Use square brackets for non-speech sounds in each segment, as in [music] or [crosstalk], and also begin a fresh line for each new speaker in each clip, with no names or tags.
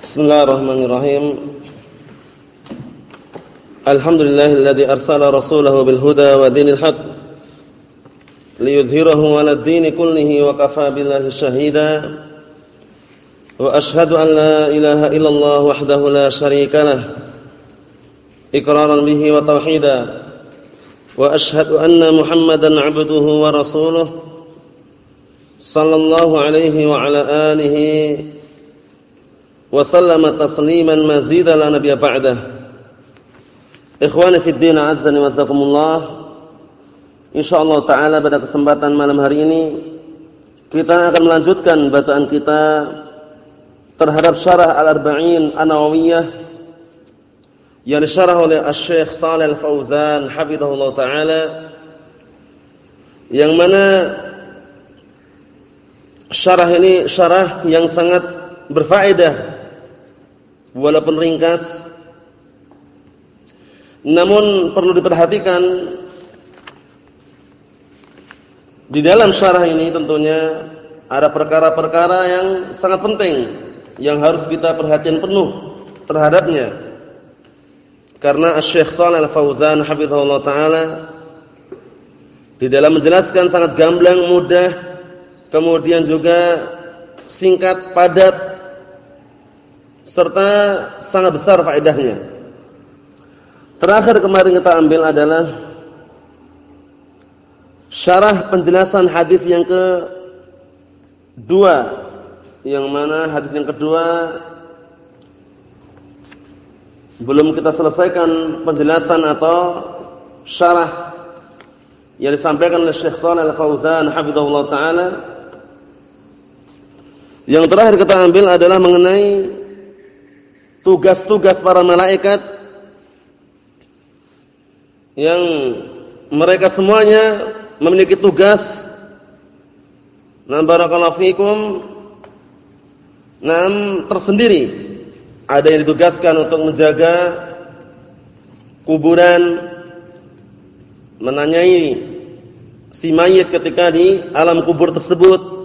Bismillahirrahmanirrahim. Alhamdulillahilladzi arsala rasulahu bil huda wa dinil haqq liyudhhirahu 'ala ad-din kullihi wa kafaa billahi shahida. Wa ashhadu an la ilaha illallah wahdahu la syarika lah iqraran bihi wa tauhida. Wa ashhadu anna Muhammadan 'abduhu wa rasuluhu sallallahu alaihi wa ala alihi wa sallama tasliman mazida la nabiyya ba'dah. Ikhwani fi din azza wa jazakumullah. Insyaallah taala pada kesempatan malam hari ini kita akan melanjutkan bacaan kita terhadap syarah Al-Arba'in An-Nawawiyah yang disyarah oleh Asy-Syaikh Al-Fauzan hafizahullah taala yang mana syarah ini syarah yang sangat berfaedah walaupun ringkas namun perlu diperhatikan di dalam syarah ini tentunya ada perkara-perkara yang sangat penting yang harus kita perhatian penuh terhadapnya. Karena Syekh Shalal Al-Fauzan hafizahullah taala di dalam menjelaskan sangat gamblang mudah kemudian juga singkat padat serta sangat besar faedahnya. Terakhir kemarin kita ambil adalah syarah penjelasan hadis yang ke dua, yang mana hadis yang kedua belum kita selesaikan penjelasan atau syarah yang disampaikan oleh Syekh Shalal Al-Fauzan hafizahullah taala. Yang terakhir kita ambil adalah mengenai tugas-tugas para malaikat yang mereka semuanya memiliki tugas. Nam barakallahu fikum. Nam tersendiri. Ada yang ditugaskan untuk menjaga kuburan menanyai si mayit ketika di alam kubur tersebut.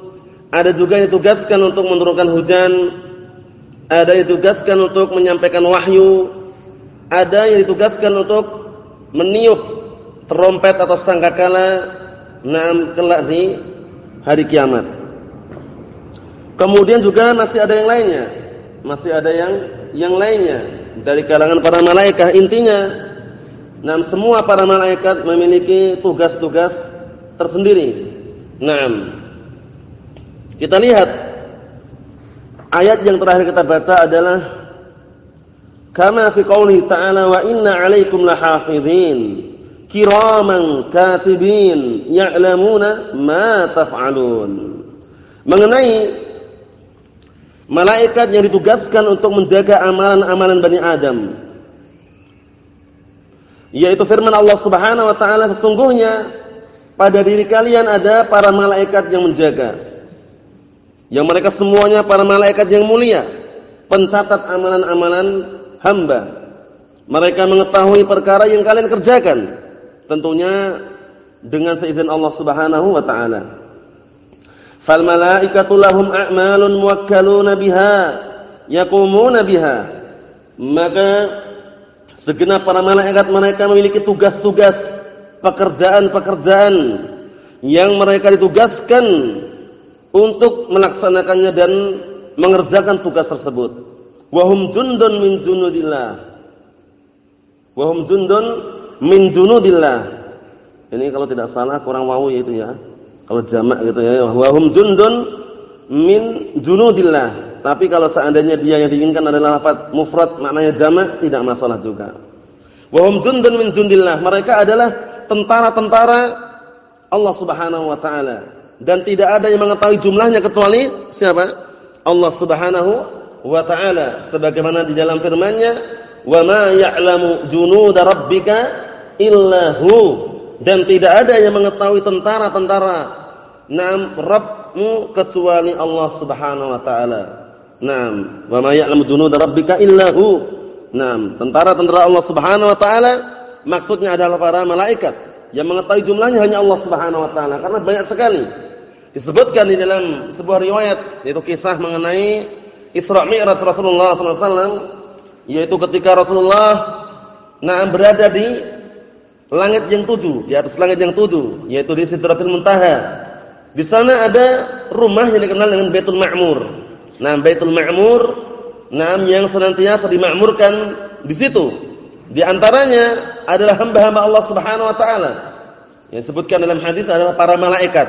Ada juga yang ditugaskan untuk menurunkan hujan ada yang ditugaskan untuk menyampaikan wahyu, ada yang ditugaskan untuk meniup terompet atau sangkakala nam kelak di hari kiamat. Kemudian juga masih ada yang lainnya. Masih ada yang yang lainnya dari kalangan para malaikat. Intinya, nam semua para malaikat memiliki tugas-tugas tersendiri. Naam. Kita lihat Ayat yang terakhir kita baca adalah kama fi ta'ala wa inna 'alaikum lahafizin kiraman katibin ya'lamuna ma taf'alun. Mengenai malaikat yang ditugaskan untuk menjaga amalan-amalan Bani Adam. Yaitu firman Allah Subhanahu wa taala sesungguhnya pada diri kalian ada para malaikat yang menjaga yang mereka semuanya para malaikat yang mulia, pencatat amalan-amalan hamba. Mereka mengetahui perkara yang kalian kerjakan. Tentunya dengan seizin Allah Subhanahu wa taala. Fal malaikatu lahum a'malun muwakkaluna biha yaqumuna biha. Maka segenap para malaikat mereka memiliki tugas-tugas pekerjaan-pekerjaan yang mereka ditugaskan untuk melaksanakannya dan mengerjakan tugas tersebut. Wahum jundun min junudillah. Wahum jundun min junudillah. Ini kalau tidak salah kurang wawu ya itu ya. Kalau jamak gitu ya. Wahum jundun min junudillah. Tapi kalau seandainya dia yang diinginkan adalah lafaz mufrad maknanya jamak tidak masalah juga. Wahum jundun min junudillah. Mereka adalah tentara-tentara Allah Subhanahu wa taala dan tidak ada yang mengetahui jumlahnya kecuali siapa? Allah Subhanahu wa taala sebagaimana di dalam firman-Nya, "Wa ma ya'lamu junuda rabbika illa hu." Dan tidak ada yang mengetahui tentara-tentara Naam Rabbmu kecuali Allah Subhanahu wa taala. Naam, wa ma ya'lamu junuda rabbika illa hu. Naam, tentara-tentara Allah Subhanahu wa taala maksudnya adalah para malaikat. Yang mengetahui jumlahnya hanya Allah Subhanahu wa taala karena banyak sekali Disebutkan di dalam sebuah riwayat yaitu kisah mengenai Isra Mi'raj Rasulullah SAW yaitu ketika Rasulullah nah berada di langit yang tujuh, di atas langit yang tujuh, yaitu di Sidratul Muntaha. Di sana ada rumah yang dikenal dengan Baitul Ma'mur. Nah, Baitul Ma'mur, nah yang senantiasa dimakmurkan di situ. Di antaranya adalah hamba-hamba Allah Subhanahu wa taala. Yang disebutkan dalam hadis adalah para malaikat.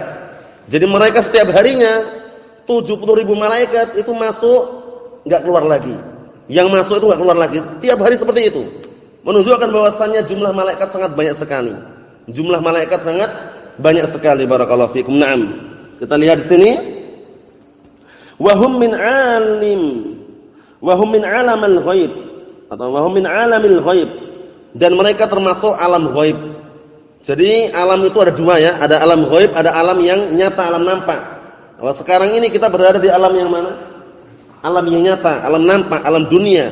Jadi mereka setiap harinya 70 ribu malaikat itu masuk enggak keluar lagi. Yang masuk itu enggak keluar lagi. Setiap hari seperti itu. Menunjukkan bahwasannya jumlah malaikat sangat banyak sekali. Jumlah malaikat sangat banyak sekali barakallahu fikum. Naam. Kita lihat di sini. Wa hum min alim wa hum min alamal ghaib atau wa hum min alamil ghaib dan mereka termasuk alam ghaib. Jadi alam itu ada dua ya, ada alam ghaib, ada alam yang nyata, alam nampak. Kalau sekarang ini kita berada di alam yang mana? Alam yang nyata, alam nampak, alam dunia.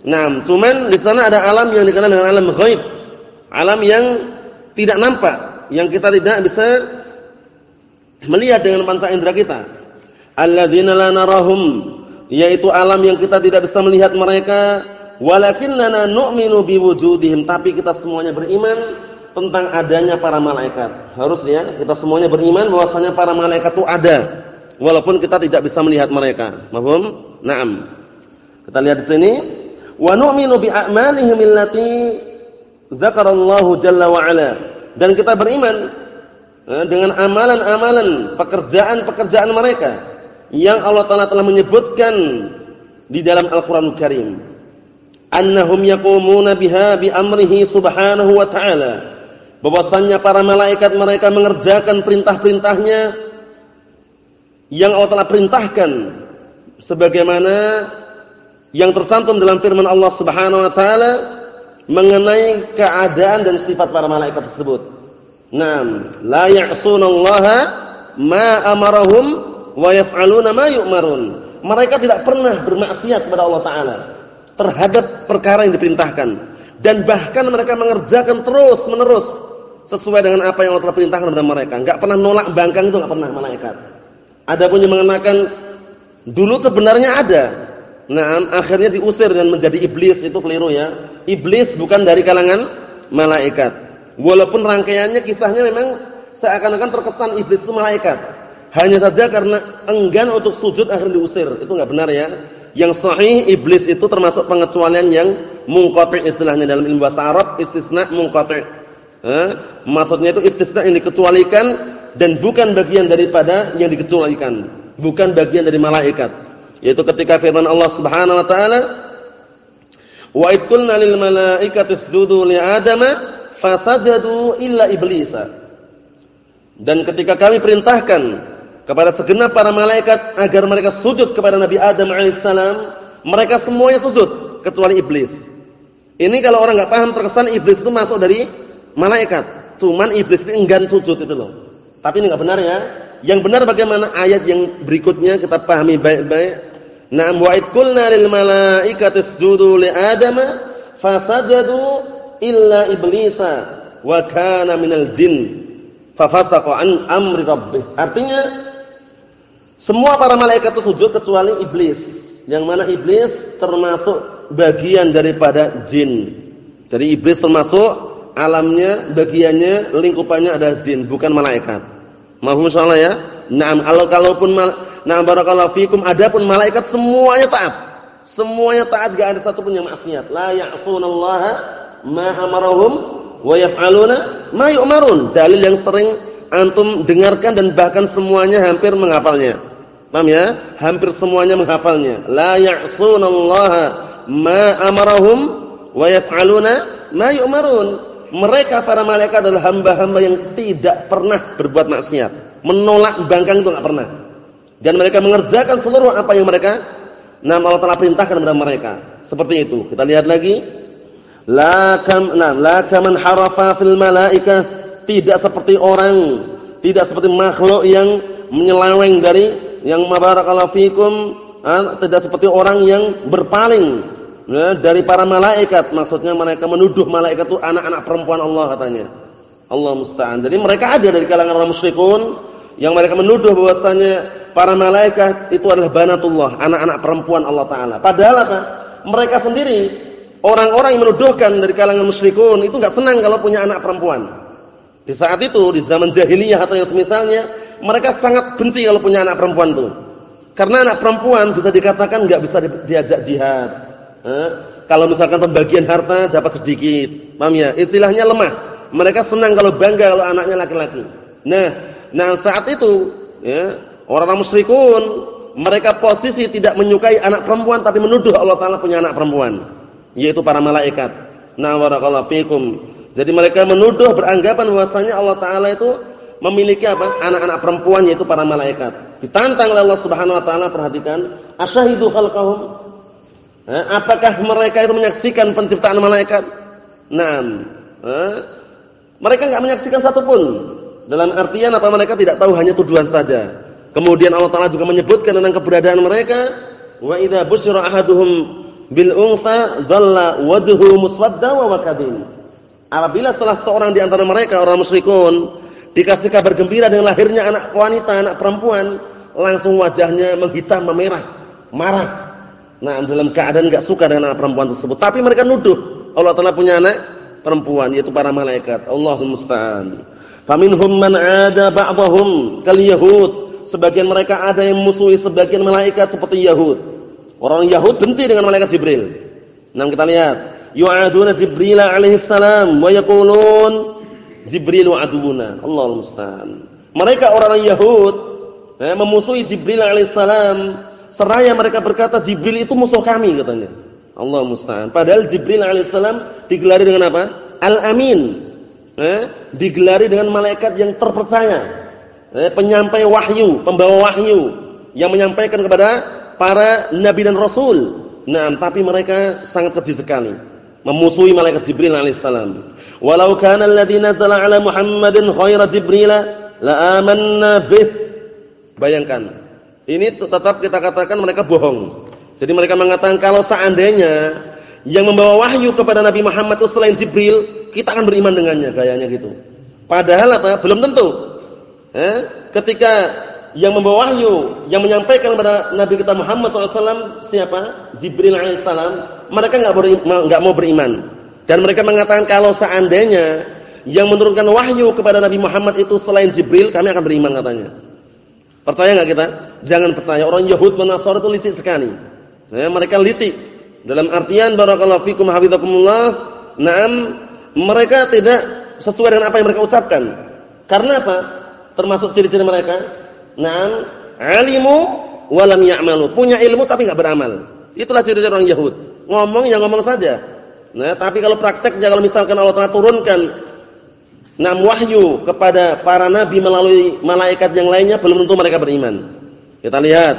Nah, cuman di sana ada alam yang dikenal dengan alam ghaib. Alam yang tidak nampak, yang kita tidak bisa melihat dengan panca indera kita. Alladzina la narahum, yaitu alam yang kita tidak bisa melihat mereka, walakinnana nu'minu biwujudihim, tapi kita semuanya beriman tentang adanya para malaikat. Harusnya kita semuanya beriman bahwasanya para malaikat itu ada walaupun kita tidak bisa melihat mereka. Paham? Naam. Kita lihat di sini, wa nu'minu bi a'malihim allati dzakarallahu jalla wa ala. Dan kita beriman eh, dengan amalan-amalan, pekerjaan-pekerjaan mereka yang Allah Taala telah menyebutkan di dalam Al-Qur'anul Karim. Annahum yaqumuna biha bi amrihi subhanahu wa ta'ala bahwasannya para malaikat mereka mengerjakan perintah-perintahnya yang Allah telah perintahkan sebagaimana yang tercantum dalam firman Allah Subhanahu wa taala mengenai keadaan dan sifat para malaikat tersebut. Naam, la ya'sunallaha ma amarahum wa yaf'aluna ma yu'marun. Mereka tidak pernah bermaksiat kepada Allah taala terhadap perkara yang diperintahkan dan bahkan mereka mengerjakan terus-menerus sesuai dengan apa yang Allah telah perintahkan kepada mereka. Enggak pernah nolak bangkang itu enggak pernah malaikat. Ada pun yang mengatakan dulu sebenarnya ada. Nah, akhirnya diusir dan menjadi iblis itu keliru ya. Iblis bukan dari kalangan malaikat. Walaupun rangkaiannya kisahnya memang seakan-akan terkesan iblis itu malaikat. Hanya saja karena enggan untuk sujud akhirnya diusir. Itu enggak benar ya. Yang sahih iblis itu termasuk pengecualian yang mungqati' istilahnya dalam ilmu bahasa Arab istisna mungqati'. Eh? Maksudnya itu istisna yang dikecualikan dan bukan bagian daripada yang dikecualikan, bukan bagian dari malaikat. Yaitu ketika firman Allah Subhanahu wa taala, "Wa id qulna lil malaikati isjudu li Adama fasajadu illa iblisa." Dan ketika kami perintahkan kepada segenap para malaikat agar mereka sujud kepada Nabi Adam alaihissalam, mereka semuanya sujud kecuali iblis. Ini kalau orang nggak paham terkesan iblis itu masuk dari malaikat. Cuman iblis ini enggan sujud itu loh. Tapi ini enggak benar ya. Yang benar bagaimana ayat yang berikutnya kita pahami baik-baik. Na'am wa qulna lil malaikati isjudu li adama fasajadu illa iblisa wa kana minal jin fafasaqa an amri rabbih. Artinya semua para malaikat itu sujud kecuali iblis. Yang mana iblis termasuk bagian daripada jin. Jadi iblis termasuk alamnya, bagiannya, lingkupannya adalah jin, bukan malaikat. Mahfum insyaallah ya? Naam, kalau kalaupun na'am barakallahu fikum adapun malaikat semuanya taat. Semuanya taat enggak ada satu pun yang maksiat. La ya'sunallaha ma amarahum wa yaf'aluna ma yu'marun. Dalil yang sering antum dengarkan dan bahkan semuanya hampir menghafalnya. Paham ya? Hampir semuanya menghafalnya. La ya'sunallaha ma amarahum wa yaf'aluna ma yu'marun mereka para malaikat adalah hamba-hamba yang tidak pernah berbuat maksiat, menolak bangkang itu enggak pernah. Dan mereka mengerjakan seluruh apa yang mereka nama Allah telah perintahkan kepada mereka. Seperti itu. Kita lihat lagi. La nah, harafa fil malaikah, tidak seperti orang, tidak seperti makhluk yang menyeleweng dari yang mabarakallahu fikum, ah, tidak seperti orang yang berpaling dari para malaikat maksudnya mereka menuduh malaikat itu anak-anak perempuan Allah katanya Allah musta'an jadi mereka ada dari kalangan orang musyrikun yang mereka menuduh bahwasanya para malaikat itu adalah banatullah, anak-anak perempuan Allah taala. Padahal apa? Mereka sendiri orang-orang yang menuduhkan dari kalangan musyrikun itu enggak senang kalau punya anak perempuan. Di saat itu, di zaman jahiliyah atau yang semisalnya, mereka sangat benci kalau punya anak perempuan itu. Karena anak perempuan bisa dikatakan enggak bisa diajak jihad. Kalau misalkan pembagian harta dapat sedikit. Paham ya? Istilahnya lemah. Mereka senang kalau bangga kalau anaknya laki-laki. Nah, nah saat itu ya, orang-orang musyrikun mereka posisi tidak menyukai anak perempuan tapi menuduh Allah taala punya anak perempuan, yaitu para malaikat. Nah, barakallahu fikum. Jadi mereka menuduh beranggapan bahwasanya Allah taala itu memiliki apa? anak-anak perempuan yaitu para malaikat. Ditantang oleh Allah Subhanahu wa taala, perhatikan, asyahidu khalqahum apakah mereka itu menyaksikan penciptaan malaikat? Naam. Mereka enggak menyaksikan satupun. Dalam artian apa mereka tidak tahu hanya tuduhan saja. Kemudian Allah Taala juga menyebutkan tentang keberadaan mereka, wa idza busyira ahaduhum bil unsa dhalla wajhuhu muswadda wa wakadim. Apabila salah seorang di antara mereka orang musyrikun dikasih kabar gembira dengan lahirnya anak wanita, anak perempuan, langsung wajahnya menghitam, memerah, marah. Nah, dalam keadaan enggak suka dengan anak perempuan tersebut, tapi mereka nuduh Allah Taala punya anak perempuan yaitu para malaikat. Allahumma musta'an. Faminhum man 'ada ba'dahum kal yahud. Sebagian mereka ada yang musuhi sebagian malaikat seperti Yahud. Orang Yahud benci dengan malaikat Jibril. Nah, kita lihat, yu'aduna Jibril alaihi salam wa yaqulun Jibril aduuna. Allahumma musta'an. Mereka orang Yahud eh, memusuhi Jibril alaihi salam seraya mereka berkata Jibril itu musuh kami katanya. Allah musta'an. Padahal Jibril alaihissalam digelari dengan apa? Al-Amin. Eh, digelari dengan malaikat yang terpercaya. Eh, penyampai wahyu, pembawa wahyu yang menyampaikan kepada para nabi dan rasul. Nah, tapi mereka sangat keji sekali memusuhi malaikat Jibril alaihissalam. Walau kana alladhi nazala ala Muhammadin khaira Jibril la amanna bih. Bayangkan ini tetap kita katakan mereka bohong. Jadi mereka mengatakan kalau seandainya yang membawa wahyu kepada Nabi Muhammad itu selain Jibril, kita akan beriman dengannya, gayanya gitu. Padahal apa? Belum tentu. Eh? Ketika yang membawa wahyu, yang menyampaikan kepada Nabi kita Muhammad SAW siapa? Jibril alaihissalam. Mereka nggak nggak mau beriman. Dan mereka mengatakan kalau seandainya yang menurunkan wahyu kepada Nabi Muhammad itu selain Jibril, kami akan beriman katanya. Percaya nggak kita? Jangan percaya. Orang Yahud Nasara itu licik sekali. Ya, mereka licik. Dalam artian barakallahu fikum hafizakumullah, na'am, mereka tidak sesuai dengan apa yang mereka ucapkan. Karena apa? Termasuk ciri-ciri mereka, na'am, alimu wa lam ya'malu. Punya ilmu tapi enggak beramal. Itulah ciri-ciri orang Yahud. Ngomong yang ngomong saja. Nah, tapi kalau prakteknya kalau misalkan Allah Taala turunkan nam wahyu kepada para nabi melalui malaikat yang lainnya belum tentu mereka beriman. Kita lihat,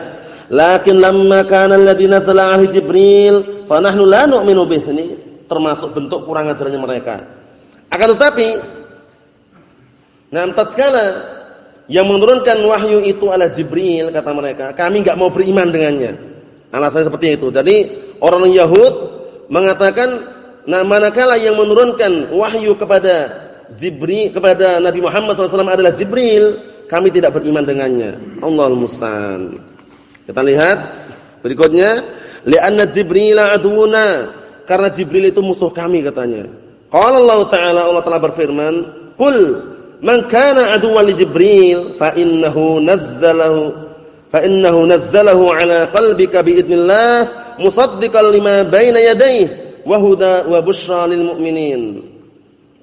lakin lamma kana alladhi nazala alaihi Jibril fa nahnu la nu'minu bih. Ini termasuk bentuk kurang ajarnya mereka. Akan tetapi nah tatkala yang menurunkan wahyu itu adalah Jibril kata mereka, kami enggak mau beriman dengannya. Alasannya seperti itu. Jadi orang Yahud mengatakan nah manakala yang menurunkan wahyu kepada Jibril kepada Nabi Muhammad SAW adalah Jibril, kami tidak beriman dengannya. Allahul musta'an. Kita lihat berikutnya, li'anna Jibril aduna, karena Jibril itu musuh kami katanya. Qala Allah Ta'ala Allah Ta'ala berfirman, "Qul man kana aduwwan li Jibril fa innahu nazzalahu fa innahu nazzalahu ala qalbika bi idznillah musaddiqan lima baina yadayhi wa huda wa busyra lil mu'minin."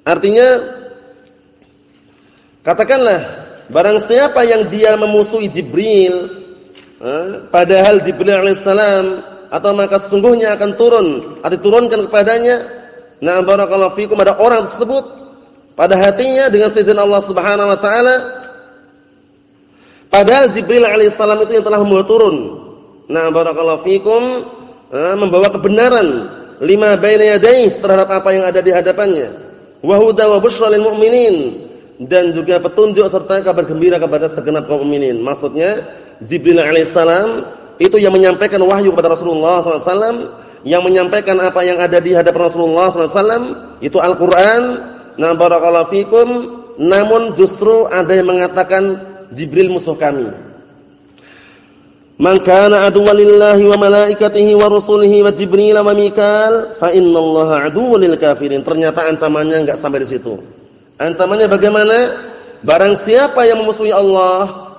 Artinya Katakanlah, barang siapa yang dia memusuhi Jibril, eh, padahal Jibril alaihissalam atau maka sesungguhnya akan turun atau diturunkan kepadanya, nah barakallahu fikum ada orang tersebut pada hatinya dengan seizin Allah Subhanahu wa taala padahal Jibril alaihissalam itu yang telah membawa turun. Nah barakallahu fikum eh, membawa kebenaran lima baina yadayhi terhadap apa yang ada di hadapannya. Wa huda wa busyra lil mu'minin dan juga petunjuk serta kabar gembira kepada segenap kaum mukminin. Maksudnya Jibril alaihissalam itu yang menyampaikan wahyu kepada Rasulullah SAW, yang menyampaikan apa yang ada di hadapan Rasulullah SAW itu Al-Quran. Nah fikum. Namun justru ada yang mengatakan Jibril musuh kami. Man kana wa malaikatihi wa rusulihi wa Jibril wa Mikael fa innallaha aduwwun lil kafirin. Ternyata ancamannya enggak sampai di situ. Ancamannya bagaimana? Barang siapa yang memusuhi Allah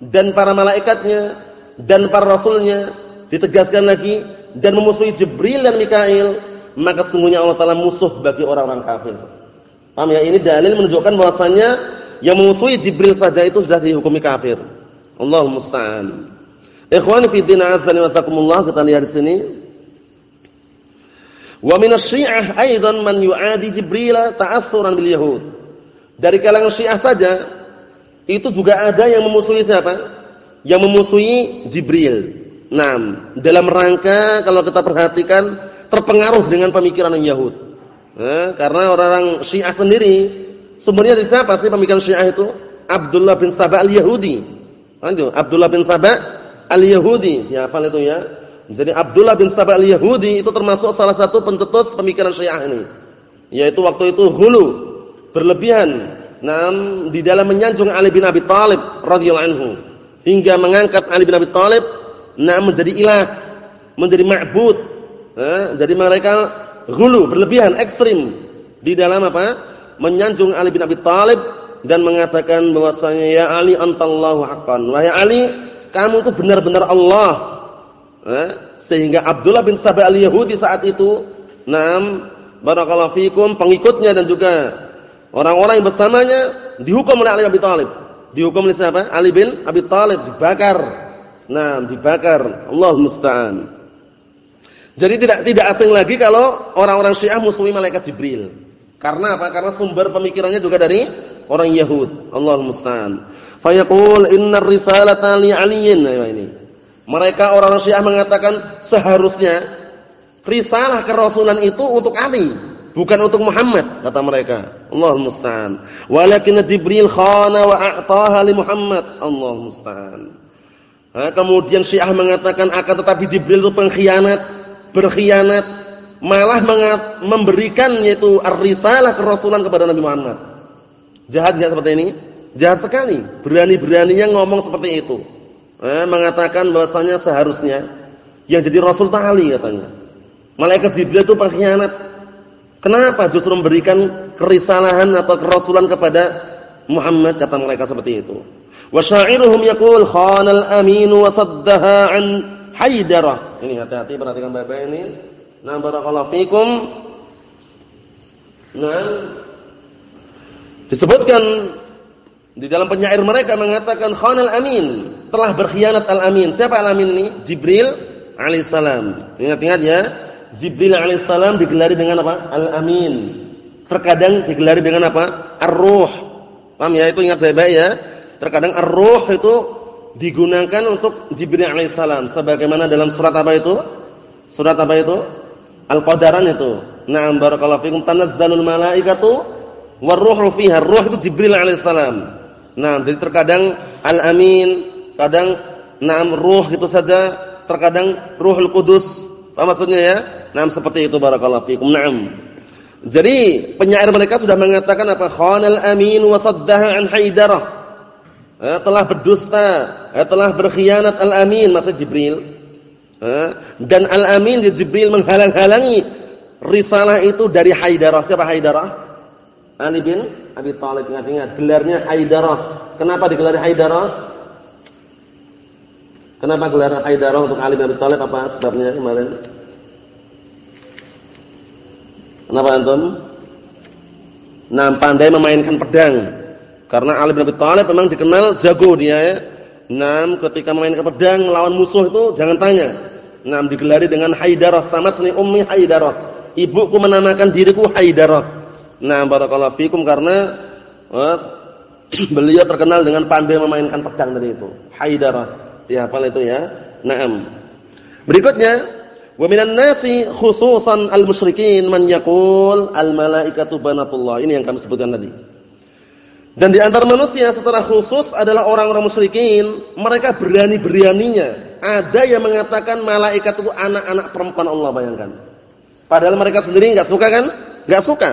dan para malaikatnya dan para rasulnya, ditegaskan lagi dan memusuhi Jibril dan Mikail, maka sungguhnya Allah taala musuh bagi orang-orang kafir. Paham ya? Ini dalil menunjukkan bahwasanya yang memusuhi Jibril saja itu sudah dihukumi kafir. Allahumma musta'an. Ikhwan fi din azani wasakumullah kita lihat di sini. Wa min asy-Syi'ah aidan man yu'adi Jibril ta'assuran bil Yahud. Dari kalangan Syiah saja itu juga ada yang memusuhi siapa? Yang memusuhi Jibril. Nah, dalam rangka kalau kita perhatikan terpengaruh dengan pemikiran Yahud. Nah, karena orang-orang Syiah sendiri sumbernya dari siapa sih pemikiran Syiah itu? Abdullah bin Sabah al-Yahudi. Abdullah bin Sabah al-Yahudi, ya hafal itu ya. Jadi Abdullah bin Sabah al-Yahudi itu termasuk salah satu pencetus pemikiran Syiah ini. Yaitu waktu itu hulu, berlebihan nam di dalam menyanjung Ali bin Abi Thalib radhiyallahu anhu hingga mengangkat Ali bin Abi Thalib nam menjadi ilah, menjadi ma'bud. Nah, jadi mereka hulu, berlebihan, ekstrim di dalam apa? Menyanjung Ali bin Abi Thalib dan mengatakan bahwasanya ya Ali antallahu haqqan. Wahai Ali, kamu itu benar-benar Allah. Eh? Sehingga Abdullah bin Sabah al-Yahudi saat itu, nam barakallahu fikum pengikutnya dan juga orang-orang yang bersamanya dihukum oleh Ali bin Abi Thalib. Dihukum oleh siapa? Ali bin Abi Thalib dibakar. Nah, dibakar. Allah musta'an. Jadi tidak tidak asing lagi kalau orang-orang Syiah musuhi malaikat Jibril. Karena apa? Karena sumber pemikirannya juga dari orang Yahud. Allah musta'an. Fayaqul innar risalata li aliyin. Nah, ini. Mereka orang Syiah mengatakan seharusnya risalah kerasulan itu untuk Ali, bukan untuk Muhammad, kata mereka. Allah musta'an. Walakin Jibril khana wa a'taha li Muhammad. Allah musta'an. Nah, kemudian Syiah mengatakan akan tetapi Jibril itu pengkhianat, berkhianat, malah memberikan yaitu ar-risalah kerasulan kepada Nabi Muhammad. Jahat enggak seperti ini? Jahat sekali. Berani-beraninya ngomong seperti itu. Mengatakan bahwasanya seharusnya yang jadi Rasul Ta'ali katanya. Malaikat Jibril itu pengkhianat. Kenapa justru memberikan kerisalahan atau kerasulan kepada Muhammad kata mereka seperti itu. Wa sya'iruhum yaqul khanal amin wa saddaha an haidarah. Ini hati-hati perhatikan baik-baik ini. Nah barakallahu fikum. Nah disebutkan di dalam penyair mereka mengatakan khanal amin, telah berkhianat al-amin. Siapa al-amin ini? Jibril alaihissalam. Ingat-ingat ya, Jibril alaihissalam digelari dengan apa? Al-amin. Terkadang digelari dengan apa? Ar-ruh. Paham ya? Itu ingat baik-baik ya. Terkadang ar-ruh itu digunakan untuk Jibril alaihissalam sebagaimana dalam surat apa itu? Surat apa itu? Al-Qadaran itu. Na'am barakallahu fikum tanazzalul malaikatu war-ruhu fiha. Ruh itu Jibril alaihissalam. Nah, jadi terkadang al-amin, kadang na'am ruh itu saja, terkadang ruhul kudus. Apa maksudnya ya? Nah, seperti itu barakallahu fikum. Naam. Jadi, penyair mereka sudah mengatakan apa? Khanal amin wa saddaha an haidarah. Eh, telah berdusta, eh, telah berkhianat al-amin maksud Jibril. Eh, dan al-amin di Jibril menghalang-halangi risalah itu dari Haidarah. Siapa Haidarah? Ali bin Abi Thalib ingat-ingat gelarnya Haidarah. Kenapa digelar Haidarah? Kenapa gelar Haidarah untuk Ali bin Abi Thalib apa sebabnya kemarin? Kenapa antum? Nah, pandai memainkan pedang. Karena Ali bin Abi Thalib memang dikenal jago dia ya. Nah, ketika memainkan pedang melawan musuh itu jangan tanya. Nah, digelari dengan Haidarah, sama seni Ummi Haidarah. Ibuku menamakan diriku Haidarah. Nah, barakallahu fikum karena was, [clears throat] beliau terkenal dengan pandai memainkan pedang tadi itu. Haidarah. Ya, hafal itu ya. Naam. Berikutnya, wa minan nasi khususan al-musyrikin man yaqul al-malaikatu banatullah. Ini yang kami sebutkan tadi. Dan di antara manusia secara khusus adalah orang-orang musyrikin, mereka berani-beraninya ada yang mengatakan malaikat itu anak-anak perempuan Allah, bayangkan. Padahal mereka sendiri enggak suka kan? Enggak suka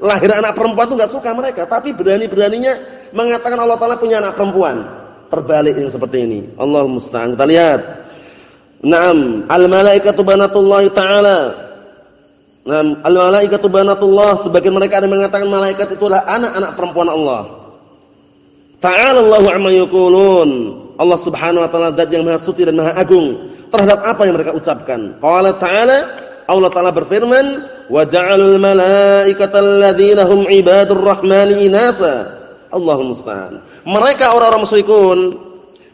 lahir anak perempuan itu enggak suka mereka, tapi berani-beraninya mengatakan Allah taala punya anak perempuan. Terbalik yang seperti ini. Allah musta'an. Kita lihat. Naam, al-malaikatu banatullah taala. Naam, al-malaikatu banatullah sebagian mereka ada mengatakan malaikat itulah anak-anak perempuan Allah. Ta'ala Allahu amma yaqulun. Allah Subhanahu wa taala zat yang maha suci dan maha agung terhadap apa yang mereka ucapkan. Qala ta'ala Allah taala berfirman, "Wa ja'alul malaikata alladziina hum ibadur rahmani inasa." Allahumma musta'an. Mereka orang-orang musyrikun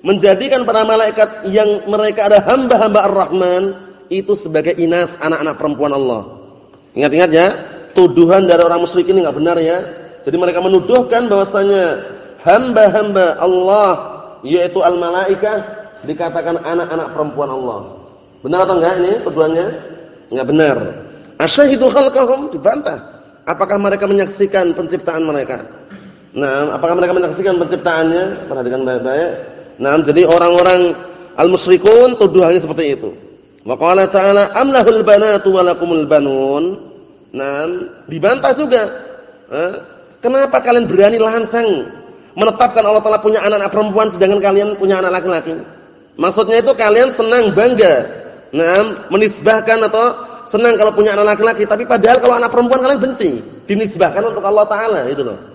menjadikan para malaikat yang mereka ada hamba-hamba Ar-Rahman itu sebagai inas anak-anak perempuan Allah. Ingat-ingat ya, tuduhan dari orang musyrik ini enggak benar ya. Jadi mereka menuduhkan bahwasanya hamba-hamba Allah yaitu al-malaikah dikatakan anak-anak perempuan Allah. Benar atau enggak ini tuduhannya? Enggak benar. Asyahidu khalqahum dibantah. Apakah mereka menyaksikan penciptaan mereka? Nah, apakah mereka menyaksikan penciptaannya? Perhatikan baik-baik. Nah, jadi orang-orang al-musyrikun tuduhannya seperti itu. Qala ta'ala amlahul banatu wa lakumul banun. Nah, dibantah juga. Eh, kenapa kalian berani langsung menetapkan Allah Taala punya anak-anak perempuan sedangkan kalian punya anak laki-laki? Maksudnya itu kalian senang bangga. Nah, menisbahkan atau senang kalau punya anak laki-laki, tapi padahal kalau anak perempuan kalian benci. Dinisbahkan untuk Allah Taala, itu loh.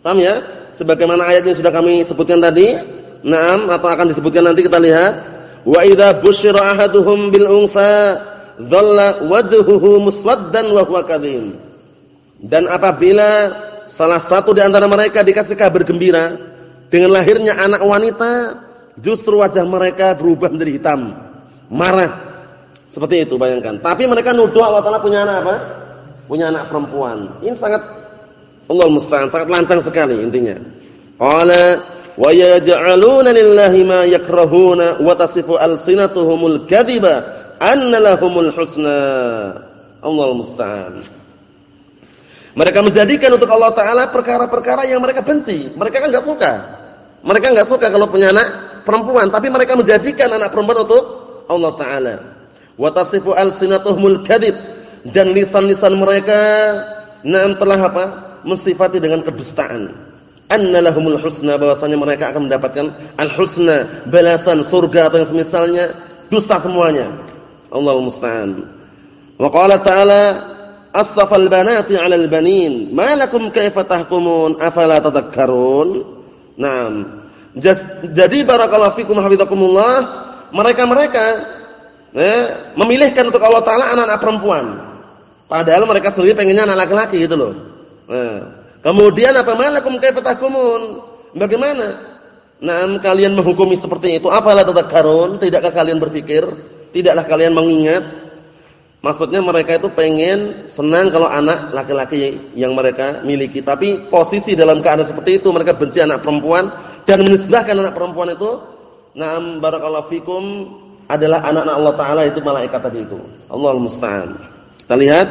Paham ya? Sebagaimana ayat yang sudah kami sebutkan tadi, Naam atau akan disebutkan nanti kita lihat. Wa idza busyira ahaduhum bil unsa dhalla wajhuhu muswaddan wa huwa kadhim. Dan apabila salah satu di antara mereka dikasih kabar gembira dengan lahirnya anak wanita, justru wajah mereka berubah menjadi hitam, marah. Seperti itu bayangkan. Tapi mereka nuduh Allah Taala punya anak apa? Punya anak perempuan. Ini sangat Allah musta'an sangat lancang sekali intinya. Qala wa yaj'aluna lillahi ma yakrahuna wa tasifu alsinatuhumul kadhiba anna lahumul husna. Allah musta'an. Mereka menjadikan untuk Allah taala perkara-perkara yang mereka benci. Mereka kan enggak suka. Mereka enggak suka kalau punya anak perempuan, tapi mereka menjadikan anak perempuan untuk Allah taala. Wa tasifu alsinatuhumul kadhib dan lisan-lisan mereka nam telah apa? Mensifati dengan kedustaan. Annalahumul husna bahwasanya mereka akan mendapatkan al-husna, balasan surga atau yang semisalnya, dusta semuanya. Allahu musta'an. Wa qala ta'ala astafal banati 'alal banin, ma lakum kaifa tahkumun afala tadhakkarun? Naam. Jadi barakallahu fikum hafizakumullah, mereka-mereka eh, memilihkan untuk Allah taala anak-anak perempuan. Padahal mereka sendiri pengennya anak laki-laki gitu loh. Nah, kemudian apa malakum kaifa tahkumun? Bagaimana? Nah, kalian menghukumi seperti itu. Afala tadhakkarun? Tidakkah kalian berpikir? Tidaklah kalian mengingat? Maksudnya mereka itu pengen senang kalau anak laki-laki yang mereka miliki, tapi posisi dalam keadaan seperti itu mereka benci anak perempuan dan menisbahkan anak perempuan itu na'am barakallahu fikum adalah anak-anak Allah taala itu malaikat tadi itu. Allahul musta'an. Kita lihat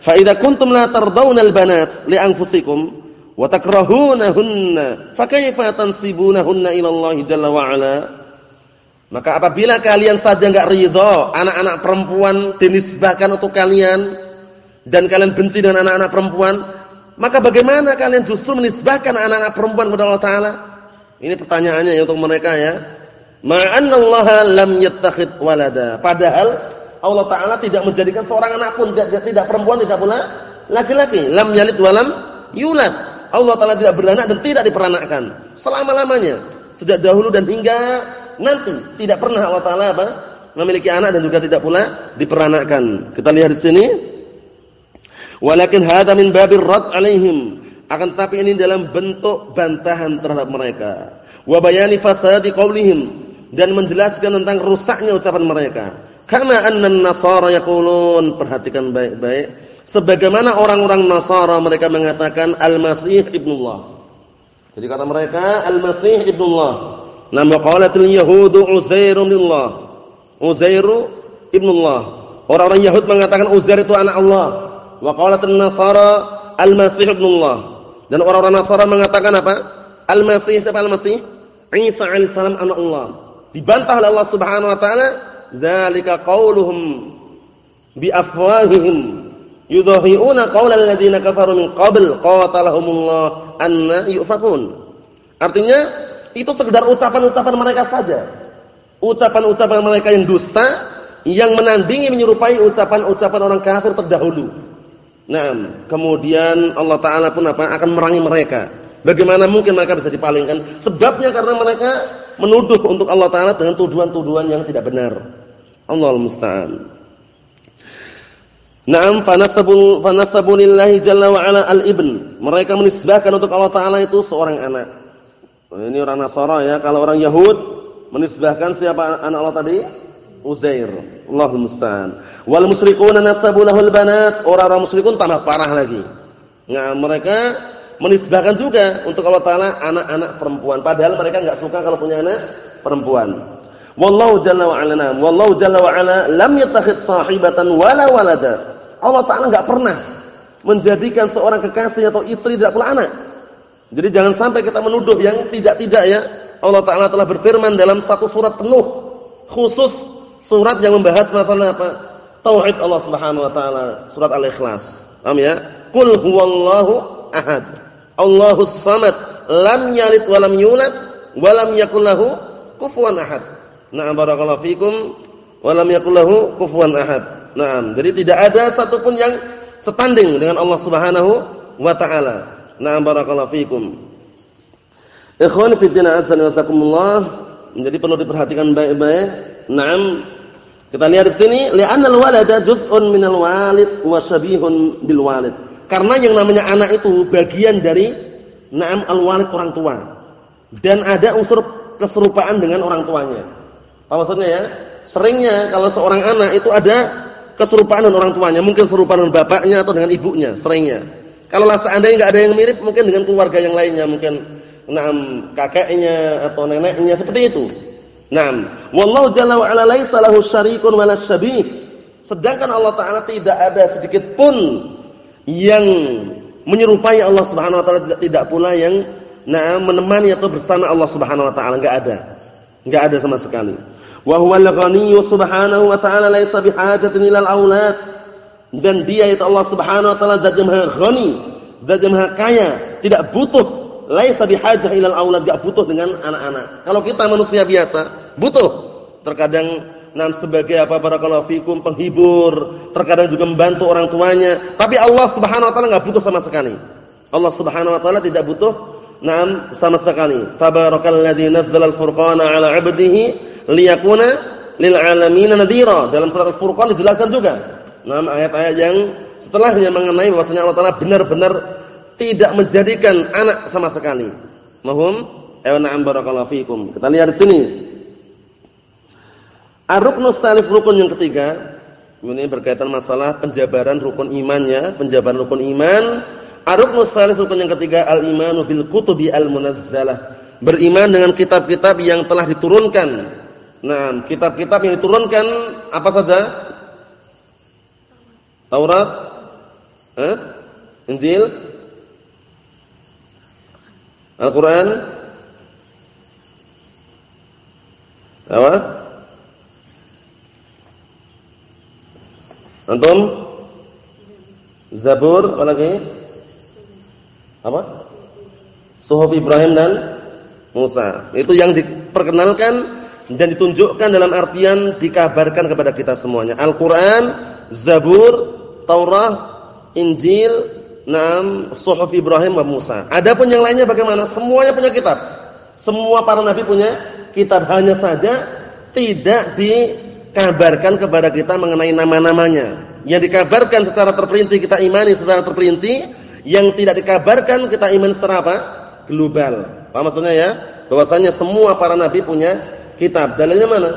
Fa idza kuntum la tardawna al-banat li anfusikum wa takrahunahunna fa kaifa tansibunahunna ila Allah jalla wa ala? Maka apabila kalian saja enggak ridha anak-anak perempuan dinisbahkan untuk kalian dan kalian benci dengan anak-anak perempuan, maka bagaimana kalian justru menisbahkan anak-anak perempuan kepada Allah taala? Ini pertanyaannya ya untuk mereka ya. Ma'anna Allah lam yattakhid walada. Padahal Allah Taala tidak menjadikan seorang anak pun tidak, tidak perempuan tidak pula laki-laki. Lam yalid walam yulad. Allah Taala tidak beranak dan tidak diperanakkan selama-lamanya. Sejak dahulu dan hingga nanti tidak pernah Allah Taala apa? memiliki anak dan juga tidak pula diperanakkan. Kita lihat di sini. Walakin hadza min babir rad alaihim. Akan tapi ini dalam bentuk bantahan terhadap mereka. Wa bayani fasadi qaulihim dan menjelaskan tentang rusaknya ucapan mereka. Kama anna nasara yaqulun, perhatikan baik-baik. Sebagaimana orang-orang Nasara mereka mengatakan Al-Masih ibnullah. Jadi kata mereka Al-Masih ibnullah. Nama qalatul yahudu ibnullah. Uzairu ibnullah. Orang-orang Yahud mengatakan Uzair itu anak Allah. Wa qalatul Nasara Al-Masih ibnullah. Dan orang-orang Nasara mengatakan apa? Al-Masih siapa Al-Masih? Isa alaihissalam anak Allah. Dibantah oleh Allah Subhanahu wa taala dzalika qauluhum bi afwahihim yudhahiuna qaulal ladzina kafaru min qabl qatalahumullah anna yufakun artinya itu sekedar ucapan-ucapan mereka saja. Ucapan-ucapan mereka yang dusta yang menandingi menyerupai ucapan-ucapan orang kafir terdahulu. Nah, kemudian Allah taala pun apa? akan merangi mereka. Bagaimana mungkin mereka bisa dipalingkan? Sebabnya karena mereka menuduh untuk Allah taala dengan tuduhan-tuduhan yang tidak benar. Allahul musta'an. Naam fanasabu fanasabu lillahi jalla wa ala al-ibn. Mereka menisbahkan untuk Allah taala itu seorang anak. Ini orang Nasara ya, kalau orang Yahud menisbahkan siapa anak Allah tadi? Uzair. Allahul musta'an. Wal musyrikuuna nasabu lahul banat. Orang-orang musyrikun tambah parah lagi. Nah, mereka menisbahkan juga untuk Allah taala anak-anak perempuan padahal mereka enggak suka kalau punya anak perempuan. Wallahu jalla wa ala wallahu jalla wa ala lam yattakhid sahibatan wala walada. Allah taala enggak pernah menjadikan seorang kekasih atau istri tidak pula anak. Jadi jangan sampai kita menuduh yang tidak-tidak ya. Allah Ta'ala telah berfirman dalam satu surat penuh. Khusus surat yang membahas masalah apa? Tauhid Allah Subhanahu Wa Ta'ala. Surat Al-Ikhlas. Paham ya? Qul huwallahu ahad. Allahus samad. Lam yalid walam yulad. Walam yakullahu kufuan ahad. Na'am barakallahu fikum. Walam yakullahu kufuan ahad. Naam. Jadi tidak ada satupun yang setanding dengan Allah Subhanahu wa taala. Na'am barakallahu fikum. Ikhwan fi din azza wa menjadi perlu diperhatikan baik-baik. Naam. Kita lihat di sini, li'anna al-walada juz'un minal walid wa syabihun bil walid. Karena yang namanya anak itu bagian dari na'am al-walid orang tua. Dan ada unsur keserupaan dengan orang tuanya. Apa maksudnya ya? Seringnya kalau seorang anak itu ada keserupaan dengan orang tuanya, mungkin serupa dengan bapaknya atau dengan ibunya, seringnya. Kalau seandainya enggak ada yang mirip mungkin dengan keluarga yang lainnya, mungkin enam kakeknya atau neneknya seperti itu. Naam. Wallahu jalla wa ala laisa lahu. Sedangkan Allah taala tidak ada sedikit pun yang menyerupai Allah Subhanahu wa taala tidak, tidak pula yang nah menemani atau bersama Allah Subhanahu wa taala enggak ada. Enggak ada sama sekali. Wa huwal ghaniyyu subhanahu wa ta'ala laisa bihajatin ilal aulad dan dia itu Allah Subhanahu wa taala zat yang maha ghani, zat yang maha kaya, tidak butuh laisa bihajah ilal aulad, enggak butuh dengan anak-anak. Kalau kita manusia biasa, butuh. Terkadang nam sebagai apa barakallahu fikum penghibur, terkadang juga membantu orang tuanya, tapi Allah Subhanahu wa taala enggak butuh sama sekali. Allah Subhanahu wa taala tidak butuh nam sama sekali. Tabarakalladzi nazzala al-furqana 'ala 'abdihi liyakuna lil 'alamin nadhira. Dalam surat Al-Furqan dijelaskan juga Nah, ayat-ayat yang setelahnya mengenai bahwasanya Allah Taala benar-benar tidak menjadikan anak sama sekali. Ayo na'am barakallahu fikum. Kita lihat di sini. Ar-ruknus salis rukun yang ketiga. Ini berkaitan masalah penjabaran rukun imannya, penjabaran rukun iman. Ar-ruknus salis rukun yang ketiga al-imanu bil kutubi al-munazzalah. Beriman dengan kitab-kitab yang telah diturunkan. Nah, kitab-kitab yang diturunkan apa saja? Taurat, eh? Injil, Al-Quran, apa? Antum? Zabur, apa lagi? Apa? Suhuf Ibrahim dan Musa. Itu yang diperkenalkan dan ditunjukkan dalam artian dikabarkan kepada kita semuanya. Al-Quran, Zabur, Taurat, Injil, Naam, Suhuf Ibrahim dan Musa. Adapun yang lainnya bagaimana? Semuanya punya kitab. Semua para nabi punya kitab hanya saja tidak dikabarkan kepada kita mengenai nama-namanya. Yang dikabarkan secara terperinci kita imani secara terperinci, yang tidak dikabarkan kita imani secara apa? Global. Apa maksudnya ya? Bahwasanya semua para nabi punya kitab. Dalilnya mana?